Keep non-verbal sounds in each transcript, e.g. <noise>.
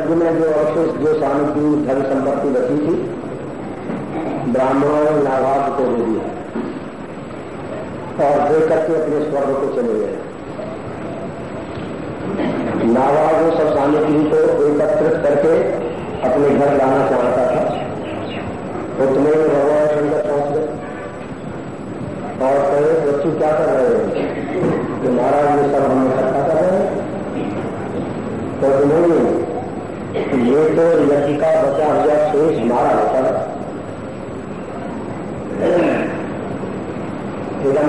राज्य में जो अवशेष जो स्वामी सामग्री धन संपत्ति बची थी, ब्राह्मणों ने नाभाग को दे दिया। और दे करके अपने स्वर्ग को चले गए। नाभाग वो सब सामग्री को एकत्रित करके अपने घर लाना चाहता था। उतने में भगवान शंकर पहुँच गए और कहे, बच्चू, क्या कर रहे हैं? कि महाराज ये सब हम इकट्ठा कर रहे हैं। तो नहीं ये तो यज्ञ का बचा हुआ शेष मारा होता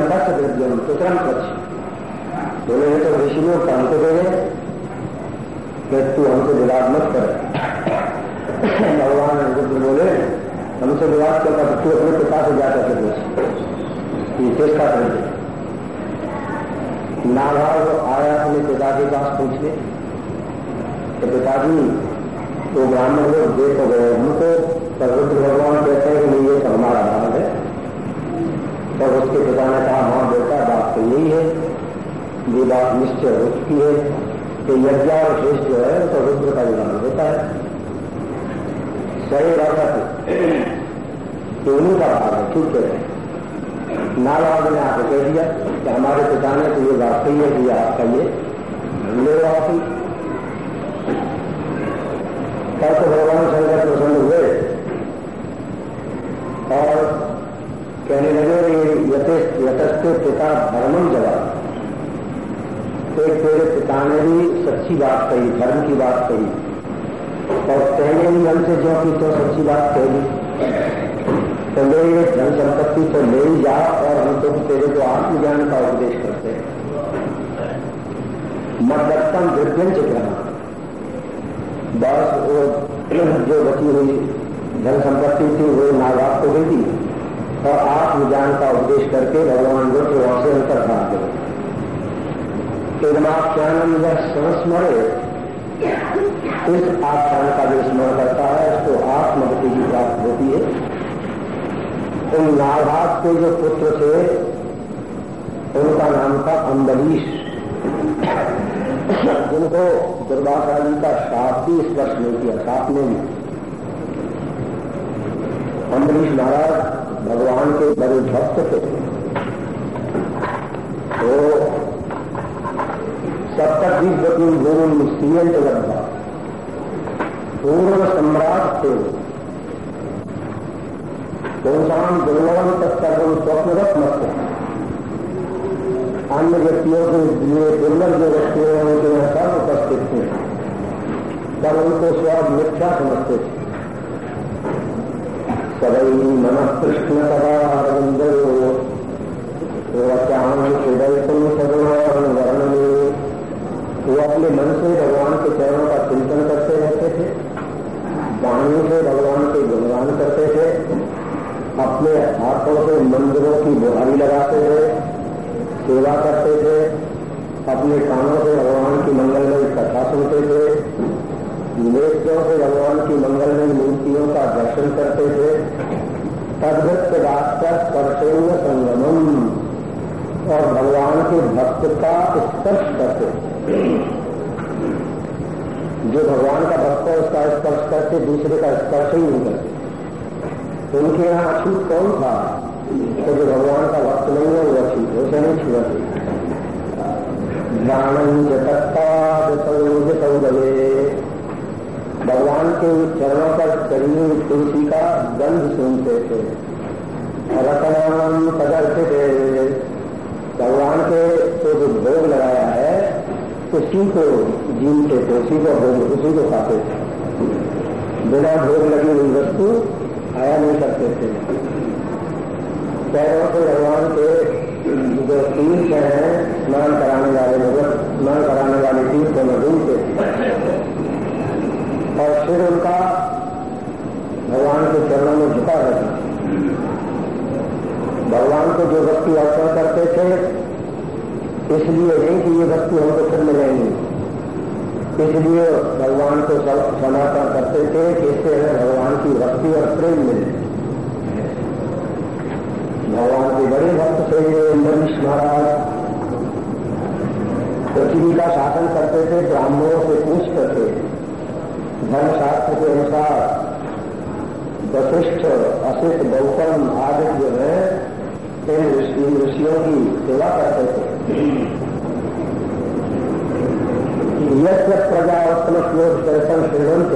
दस विद्यम तुरंत पक्ष। बोले तो ऋषि लोग हमको दे कि तू हमसे विवाद मत कर। भगवान रुद्र बोले, हमसे विवाद करता तो तू अपने पिता से जाकर के पूछ ये चेष्टा करेंगे नाभाव आया अपने पिता के पास पूछने तो पिताजी तो ब्राह्मण लोग देख हो गए हमको तो रुद्र भगवान कहते हैं कि ये तो हमारा भाग है तो उसके पिता ने कहा हाँ बेटा बात तो यही है ये बात निश्चय हो चुकी है कि यज्ञ और शेष जो है तो रुद्र का विधान होता है सही रखत कि उन्हीं का भाग है ठीक है नाराज़ ने आपको कह दिया कि हमारे पिता ने तो ये बात कही है कि आपका ये ले वापसी तब तो भगवान शंकर प्रसन्न हुए और कहने लगे यथस्ते पिता धर्मम जवाब एक तेरे पिता ने भी सच्ची बात कही धर्म की बात कही और कहने भी हमसे जो की तो सच्ची बात कही तो ले ये धन संपत्ति तो ले जा और हम तो तेरे को आत्मज्ञान का उपदेश करते हैं। मदत्तम विद्यन चित्रना बस वो जो बची हुई, धन संपत्ति थी, वो नागाप को थी और आत्मज्ञान का उपदेश करके भगवान रुद्र वहाँ से अंतर भाग गए एदमाख्यानम यह इस आख्यान का जो स्मरण करता है उसको आत्मगति की प्राप्त होती है उन नाभाग के जो पुत्र थे, उनका नाम था अम्बरीश। जिनको दुर्भाषा जी का साप भी स्पर्श नहीं किया, साप ने भी। अम्बरीश महाराज भगवान के बड़े भक्त थे। तो सप्तवीसवती गुरु सीएंट लगता पूर्व सम्राट थे कौन दुर्लभम तत्सर्वम स्वप्नवत मत है। अन्य व्यक्तियों के लिए दुर्लभ जो व्यक्ति हैं उनके यहाँ सब उपस्थित थे, पर उनको स्वाद मिथ्या समझते थे। सदैव मन कृष्ण सदा अरविंद हृदय तुम वर्ण में वो अपने मन से भगवान के चरणों का चिंतन करते रहते थे। वाणी से भगवान के गुणगान करते थे। अपने हाथों से मंदिरों की बुहारी लगाते थे, सेवा करते थे, अपने कानों से भगवान की मंगलमय कथा सुनते थे नेत्रों से भगवान की मंगलमय मूर्तियों का दर्शन करते थे। तदगत रास्ता स्पर्शेन्द्र संगमम। और भगवान के भक्त का स्पर्श करते जो भगवान का भक्त है, उसका स्पर्श करके दूसरे का स्पर्श ही नहीं करते। उनके यहाँ अछूत कौन था तो जो भगवान का वक्त नहीं है वो अछूत उसे नहीं छुआ ज्ञान सौदे भगवान के चरणों पर शरीर तुलसी का गंध सुनते थे। रतनाम पदर्थ थे भगवान के तो जो भोग लगाया है उसी को जीवते थे उसी को भोग उसी को खाते थे। बिना भोग लगी हुई वस्तु आया नहीं करते थे। पैरों से भगवान के जो तीर्थ हैं, स्नान कराने वाले मतलब स्नान कराने वाले तीर्थ में घूमते और फिर उनका भगवान के चरणों में झुका रहता भगवान को जो वस्तु अर्पण करते थे, इसलिए नहीं कि ये वस्तु हमको फिर मिलेंगी। इसलिए भगवान को समर्पण करते थे कि इससे हमें भगवान की भक्ति और प्रेम मिले। भगवान के बड़े भक्त थे मनीष महाराज। पृथ्वी का शासन करते थे, ब्राह्मणों से पूछ करते धर्मशास्त्र के अनुसार वशिष्ठ अशिष्ट गौतम आदि जो है, इन ऋषियों की सेवा करते थे। यश प्रजा उत्तम श्लोक दर्शन श्रीमंत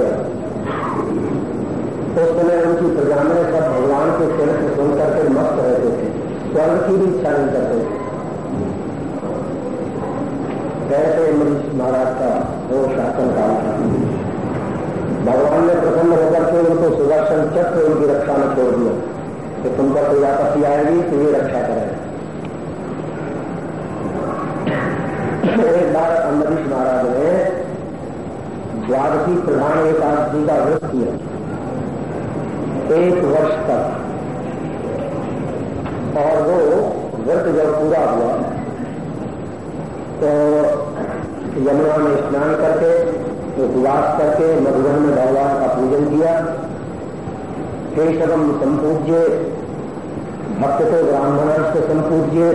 उस समय उनकी प्रजा में सब भगवान के चरित्र सुनकर के मस्त रहते थे। स्वर्ग की भी इच्छा नहीं करते थे। कैसे मरीश महाराज का वो शासन काल था। भगवान ने प्रसन्न होकर के उनको सुदर्शन चक्र उनकी रक्षा में छोड़ दिया। कि तुम पर कोई आपत्ति आएगी तो ये रक्षा करें। एक बार अम्बरीश महाराज ने द्वादशी प्रधान एकादशी का व्रत किया। एक वर्ष तक। और वो व्रत जब पूरा हुआ तो यमुना में स्नान करके, उपवास करके मधुबन में भगवान का पूजन किया। केशवम संपूज्य भक्त को ब्राह्मण से संपूज्य,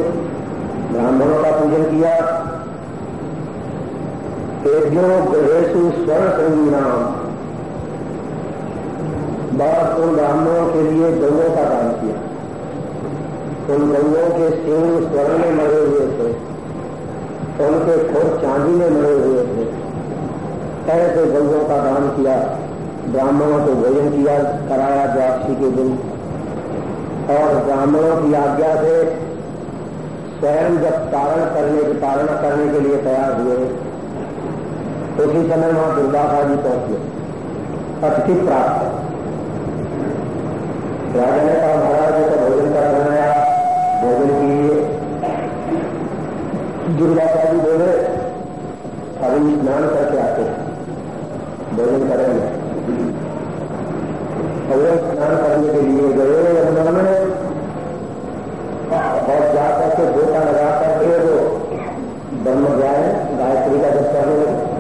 ब्राह्मणों का पूजन किया। तेजो ग्रहेशु स्वर्ण संगीनाम बस उन ब्राह्मणों के लिए गौों का दान किया। उन गौों के सिंह स्वर्ण में मरे हुए थे। उनके खोर चांदी में मरे हुए थे। ऐसे गौों का दान किया। ब्राह्मणों को भोजन किया, कराया द्वादशी के दिन और ब्राह्मणों की आज्ञा से स्वयं जब तारण करने की तारण करने के लिए तैयार हुए। उसी समय वहाँ दुर्गाधा जी पहुँचे अतिथि प्राप्त। राजा ने कहा महाराज का भोजन कर आया। भोजन की दुर्गाता जी बोले, अभी स्नान करके आते भोजन करेंगे। अगर स्नान करने के लिए गए में। और जाकर के गोता लगा करके वो ब्रह्म जाए गायत्री का जब करने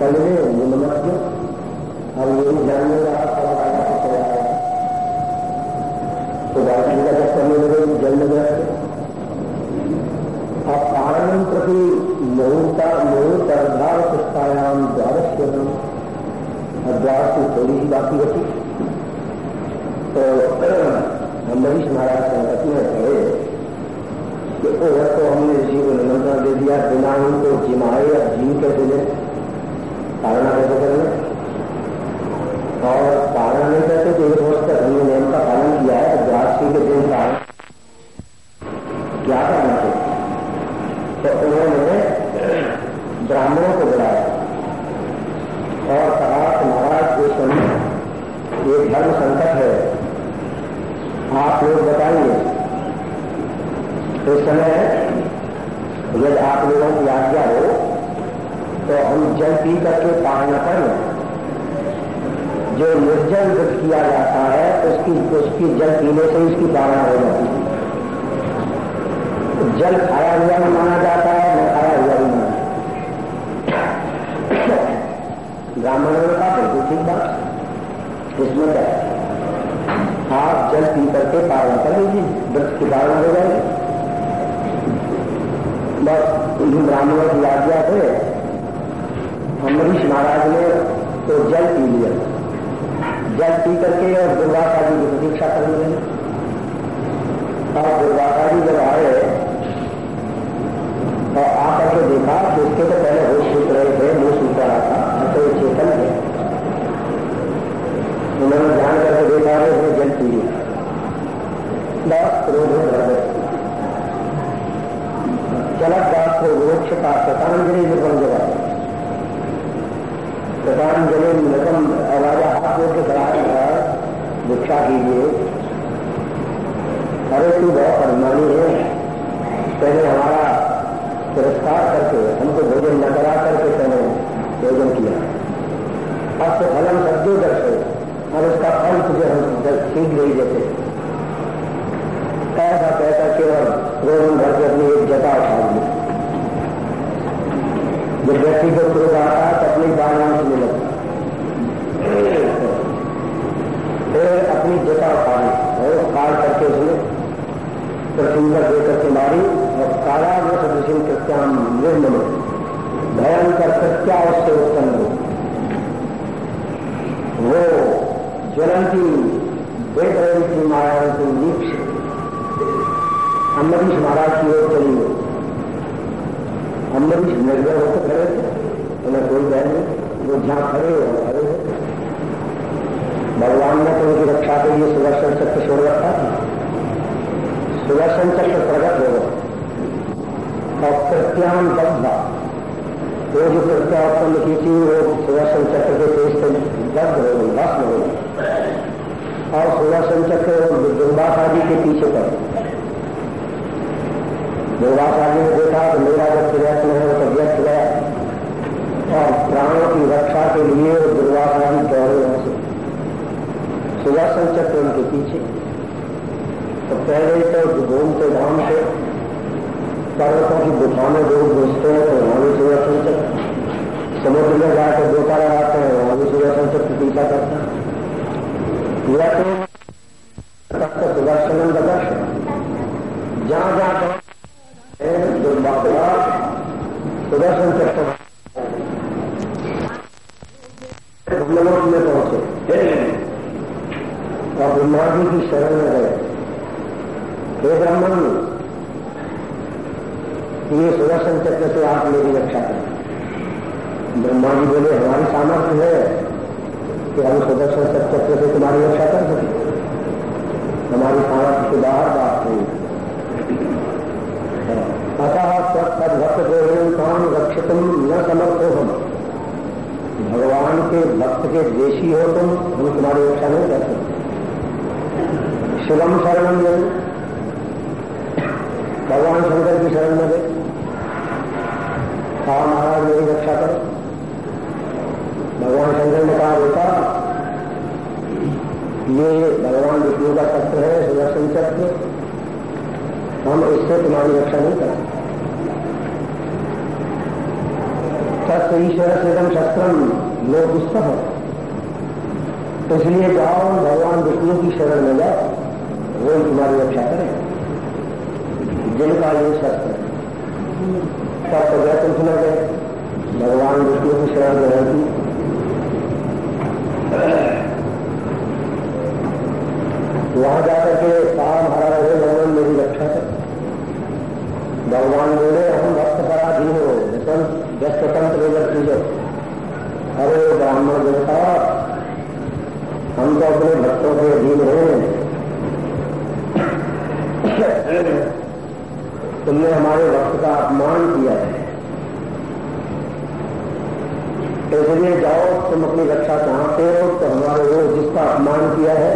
पहले नमक अब यही जानने रहा सब राजा को चला तो गायत्री का जब करने लगे जल लगे अपारणम प्रति मुहूर्ता मुहूर्ताधार पुष्टायाम द्वादश द्वार की थोड़ी ही बाकी होती तो अम्बरीश महाराज संगत में कहे कि ओवर तो हमने ऋषि को निमंत्रण दे दिया, बिना उनको जिमाए या जीव कैसे ले? पारणा कैसे करने और पारण नहीं करते तो एक वर्ष तक हमने नियम का पालन किया है तो के दिन पारण क्या करना चाहिए तो उन्होंने ब्राह्मणों को बुलाया और कहा कि महाराज जो समय ये धर्म संकट है आप लोग बताइए इस समय, यदि आप लोगों की आज्ञा हो तो हम जल पी करके पालना करें जो निर्जल व्रत किया जाता है, उसकी उसकी जल पीने से उसकी पालना हो जाती है। जल खाया हुआ भी माना जाता है, न खाया हुआ भी माना ब्राह्मणों ने कहा बिल्कुल ठीक बात। इसमें क्या आप जल पी करके पालन कर लीजिए व्रत की पालना हो जाएगी। बस इन ब्राह्मणों की आज्ञा से अम्बरीश महाराज ने तो जल पी लिया। जल पी करके और दुर्गाता जी की प्रतीक्षा करने लगे और दुर्गाता जी जब आए और आकर के देखा कि उसके तो पहले होश सूख रहे थे, मुँह सूख रहा था तो चेतन है उन्होंने ध्यान करके देखा है उसने जल पी लिया। बस क्रोध में भर गए। चलत दास को वृक्ष का शतांजलि जगह शतांजलि निकम राजा हाथ के है भिक्षा कीजिए। अरे तू बहुत अभिमानी है। पहले हमारा तिरस्कार करके हमको भोजन न करा करके मैंने भोजन किया अब तो फलम सद्यो दर्शो और उसका फल तुझे हम सीख नहीं देते ऐसा कहकर केवल रोहन भर के अपनी एक जता उठा ली जब व्यक्ति को क्रोध आता है तो अपनी बालांश में लगता फिर अपनी जता उठा ली और काल करके उसने पृथ्वी पर देकर के मारी और काला वो सदृशिम कृत्याम निर्मल भयंकर कृत्या उससे उत्पन्न हो ज्वलंती बेदरती माया को नीक्ष अम्बरीश की ओर चली गई अम्बरीश निर्भय होकर खड़े थे उन्हें कोई बहन नहीं वो जहाँ खड़े हो खड़े भगवान ने तो उनकी रक्षा के लिए सुदर्शन चक्र छोड़ रखा था सुदर्शन चक्र प्रकट हो गया और प्रत्यान बद्धा वो जो प्रत्या उत्पन्न की थी वो सुदर्शन चक्र के तेज से दग्ध हो गई भस्म हो गई और सुदर्शन चक्र दुर्वास आदि के पीछे पड़ आदि ने देखा तो मेरा जब प्रयत्न है वो तो व्यक्त गया। और प्राणों की रक्षा के लिए दुर्वास आदि दौड़े वहाँ से सुदर्शन चक्र उनके पीछे। तो पहले तो घूमते घामते पर्वतों की गुफा में लोग घुसते हैं तो वहाँ भी सुदर्शन चक्र। समुद्र में जाकर गोता लगाते हैं वहाँ भी सुदर्शन चक्र पीछा करता है। तो सुदर्शन दर्शन। जहाँ जहाँ दुर्भाग्य सुदर्शन चक्र ब्रह्मलोक में पहुँचे और ब्रह्मा जी की शरण में गए हे ब्राह्मण ये सुदर्शन चक्र से आप मेरी रक्षा करें ब्रह्मा जी बोले, हमारी सामर्थ्य है कि हम सुदर्शन चक्र से तुम्हारी रक्षा कर सकें। हमारी सामर्थ्य के बाहर बात नहीं अतः तदभक्त गोविंदान रक्षित न समर्थो हम भगवान के भक्त के देशी हो तुम हम तुम्हारी रक्षा नहीं कर सकते शिवम शरण में भगवान शंकर की शरण में गए कहा महाराज, मेरी रक्षा करो। भगवान शंकर ने कहा, बेटा, ये भगवान विष्णु का शस्त्र है सुदर्शन चक्र हम इससे तुम्हारी रक्षा नहीं कर सकते ईश्वर सेदम शस्त्रम। लोग पुस्तक है। इसलिए जाओ भगवान विष्णु की शरण में जाओ वो तुम्हारी रक्षा करें जिनका ये शस्त्र तब तो गए कुछ न गए भगवान विष्णु की शरण ग्रहण की वहाँ जाकर के कहा महाराज हे भगवान मेरी रक्षा कर भगवान बोले हम भक्त पराधीन हो व्यस्त तंत्र कीजिए अरे ब्राह्मण देवता हम तो अपने भक्तों के अधीन हैं तुमने हमारे वक्त का अपमान किया है इसलिए जाओ तुम अपनी रक्षा चाहते हो तो हमारे वो जिसका अपमान किया है,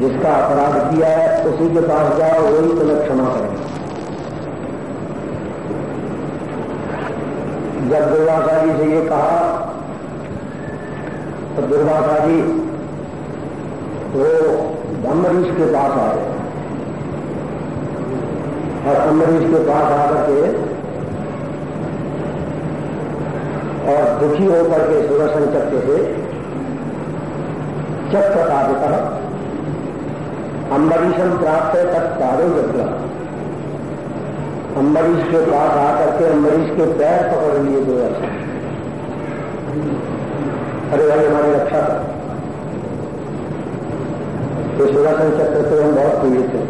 जिसका अपराध किया है, उसी के पास जाओ, वही तुम्हें क्षमा करें जब दुर्वासा जी से ये कहा तो दुर्वासा जी वो ब्रह्मरीश के पास आए और अम्बरीश के पास आकर के और दुखी होकर के सुदर्शन चक्र से चक्र आदिता अम्बरीशम प्राप्त है तक तारे जगला अम्बरीश के पास आकर के अम्बरीश के पैर पकड़ लिए दो अरे भाई, हमारी रक्षा कर। तो सुदर्शन चक्र से हम बहुत पीड़ित हैं।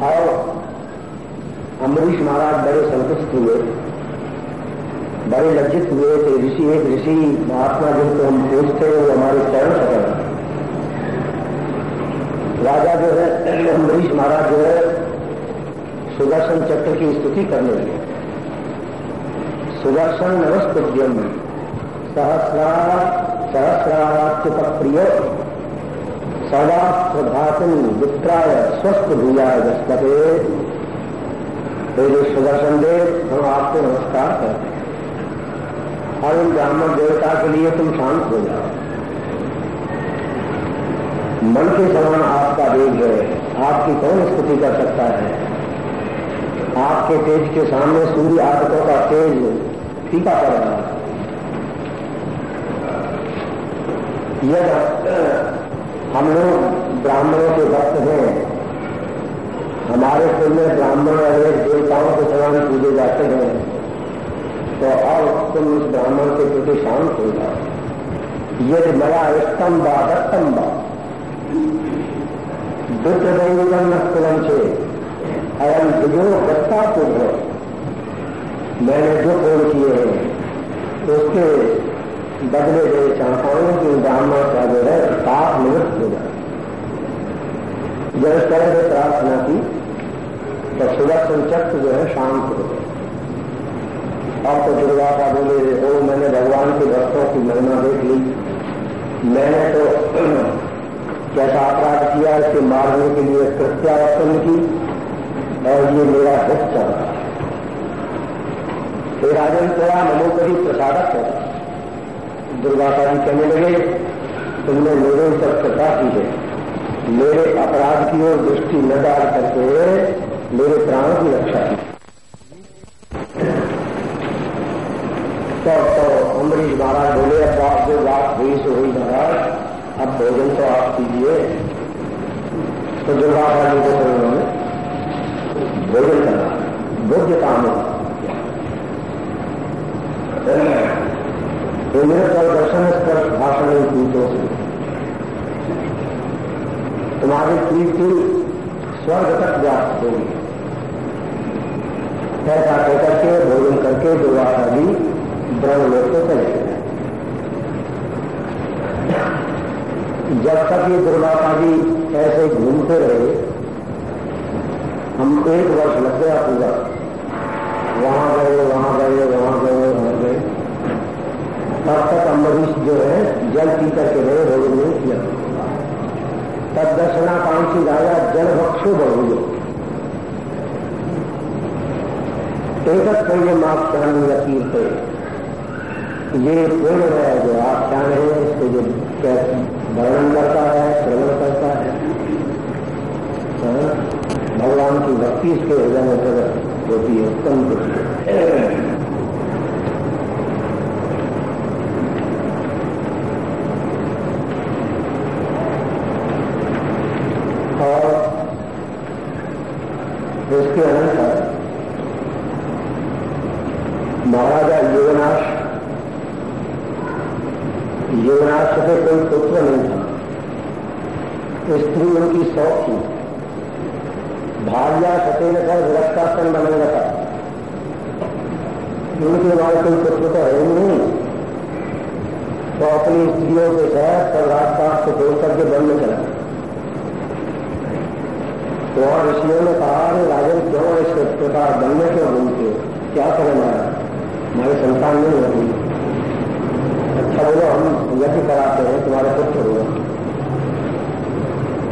और अम्बरीश महाराज बड़े संतुष्ट हुए। बड़े लज्जित हुए थे। ऋषि, एक ऋषि, महात्मा जिनको हम पूछते हैं, वो हमारे चरण सकल राजा जो है, अम्बरीश महाराज जो है, सुदर्शन चक्र की स्तुति करने लगे। सुदर्शन नमस्कुद्यम सहस्रा सहस्राच्युत प्रिय सदा प्रभातन वित्राय स्वस्थ भूयाय दस्तपे तेरे सुदर्शन देव, हम आपको नमस्कार करते हैं। और उन ब्राह्मण देवता के लिए तुम शांत हो जाओ। मन के समान आपका वेग है। आपकी कौन स्तुति कर सकता है? आपके तेज के सामने सूर्य आदतों का तेज फीका पड़ रहा है। यह हम लोग ब्राह्मणों के भक्त हैं। हमारे कुल में ब्राह्मण अनेक देवताओं के समान पूजे जाते हैं। तो अब तुम उस ब्राह्मण के प्रति शांत हो जाओ। यदि मया स्तंभ दत्तम दुष्ट दैवम कुलम से अयम जो दत्ता पूर्व मैंने जो फ़ोन किए हैं, उसके बदले गए चाहता हूँ कि ब्राह्मण का जो है, पाप निवृत्त हो जाए। जब इस तरह से प्रार्थना की तो सुदर्शन चक्र जो है शांत हो गए। अब तो दुर्गा का बोले, ओ, मैंने भगवान के भक्तों की महिमा देख ली। मैंने तो <clears throat> कैसा अपराध किया, इसके मारने के लिए कृत्या उत्पन्न की, और ये मेरा दुख चल रहा है राजन तेरा मनोपरी प्रसादक होगा दुर्गाता जी कहने लगे, तुमने मेरे ऊपर कृपा की है। मेरे अपराध की ओर दृष्टि न डाल करके मेरे प्राणों की रक्षा की। तो, तो अमरीश महाराज बोले अब आप जो बात हुई सो हुई महाराज अब भोजन तो आप कीजिए। तो दुर्गा जी को फिर उन्होंने भोजन करना भोग्य काम इंद्र का दर्शन स्पर्श भाषण कीटों से तुम्हारी कीर्ति स्वर्ग तक व्याप्त होगी। ऐसा कहकर के भोजन करके दुर्गा भी ब्रह्मलोक को चले गए जब तक ये दुर्वासा भी ऐसे घूमते रहे, हम एक वर्ष लग गया पूरा। वहाँ गए वहाँ गए वहाँ गए वहाँ गए। तब तक अम्बरीश जो है, जल पी करके रहे भोजन नहीं किया। तब दर्शनाकांक्षी राजा जल भक्षो बहु एक माफ़ करने लकीर थे ये पूर्ण है जो आख्यान है इसको जो वर्णन करता है श्रवण करता है हाँ? भगवान की भक्ति इसके हृदय में प्रकट होती है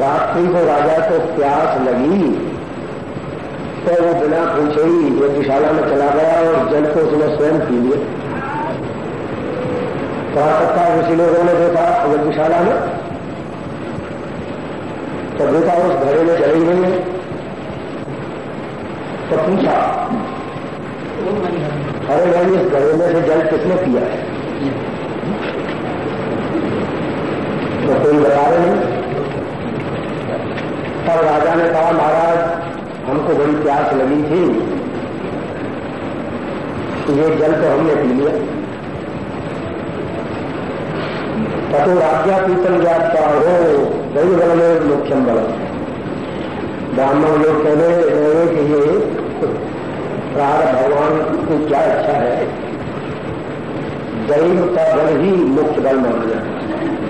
रात्रि को तो राजा को प्यास लगी। तो वो बिना पूछे ही यज्ञशाला में चला गया और जल को उसने स्वयं पी लिया। कहा सकता ऋषि लोगों ने देखा यज्ञशाला में। तो देखा उस घरे में चले गए है। तो पूछा, अरे भाई, इस घरे में से जल किसने पिया है? तो कोई बता रहे नहीं पर राजा ने कहा, महाराज, हमको बड़ी प्यास लगी थी। ये जल तो हमने पी लिया। तथो राज्ञा पीतल व्याप्ता हो गई बल में मुख्यम बल ब्राह्मण लोग कहने रहे कि ये प्रार भगवान को क्या अच्छा है? दैव का बल ही मुख्य बल माना जाता है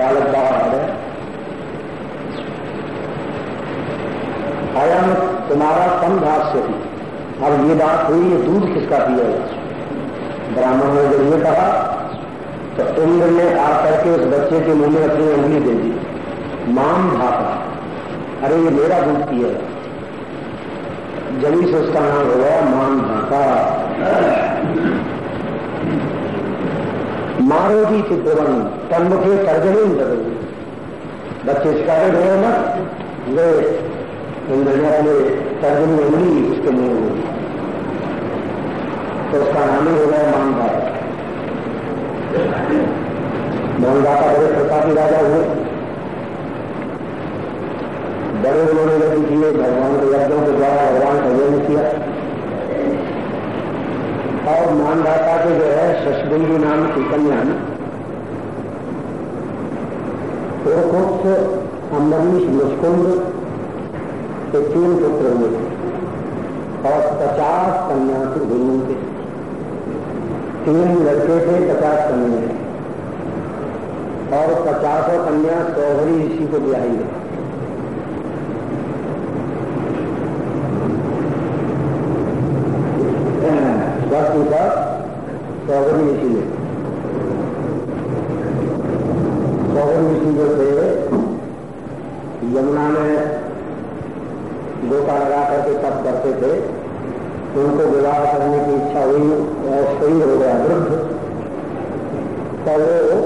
बालक बाहर आ गए अयम तुम्हारा संभाष्य थी अब ये बात हुई, ये दूध किसका पिएगा ब्राह्मण ने जब ये कहा तो इंद्र ने आकर के उस बच्चे के मुँह में अपनी उंगली दे दी। माम भापा, अरे ये मेरा दूध पिएगा जमी से उसका नाम हुआ मान भापा। मारो भी चित्रवन तन्मुखे तर्जनी बदल बच्चे शिकायत हो मत वे इंद्र ने तर्जनी उंगली उसके मुँह में। तो उसका नाम ही हो गया मानदाता मानदाता बड़े प्रतापी राजा हुए। बड़े उन्होंने यज्ञ किए भगवान के यज्ञों के द्वारा भगवान का यज्ञ किया। और मानदाता के जो है, शशबिंदु नाम की कन्या उर्कुक्त अम्बरीश मुस्कुंद के तीन पुत्र हुए और पचास कन्या से भिन्न थे तीन लड़के थे, पचास कन्या। और पचासों कन्या चौधरी ऋषि को ब्याही है स्वास्थ्य का चौधरी ऋषि ने थे। यमुना में गोता लगा करके तप करते थे। उनको विवाह करने की इच्छा हुई सही हो गया वृद्ध। तो वो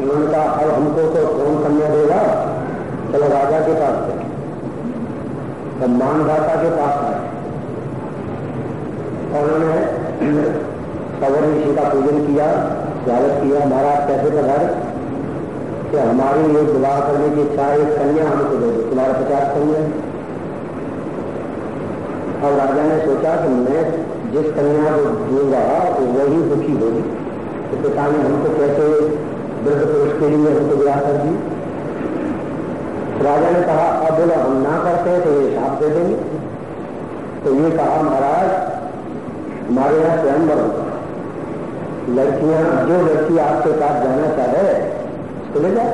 उन्होंने कहा अब हमको तो कौन कन्या देगा? चलो राजा के पास थे तो मानदाता के पास आए। उन्होंने <clears throat> सवर ऋषि का पूजन किया, स्वागत किया, महाराज, कैसे पधारे कि हमारी एक विवाह करने की इच्छा एक कन्या हमको दे दो, तुम्हारा पचास कन्या और राजा ने सोचा कि मैं जिस कन्या को दूँगा वो वही दुखी होगी। तो पिता ने हमको कैसे वृद्ध पुरुष के लिए हमको विवाह कर दी राजा ने कहा, अब बोला, हम ना करते हैं तो ये साफ़ दे देंगे। तो ये कहा, महाराज, हमारे यहाँ होगा लड़कियाँ, जो लड़की आपके पास जाना चाहे उसको ले जाए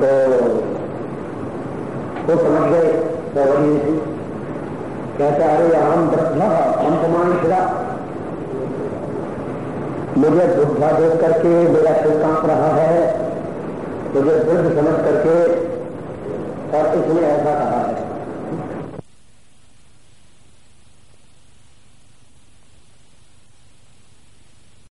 तो वो समझ गए चौधरी जी। कहता, अरे हम वृद्धा हम प्रमाण खिला मुझे बुद्धा देख करके मेरा सिर काँप रहा है। मुझे वृद्ध समझ करके और इसने ऐसा कहा है।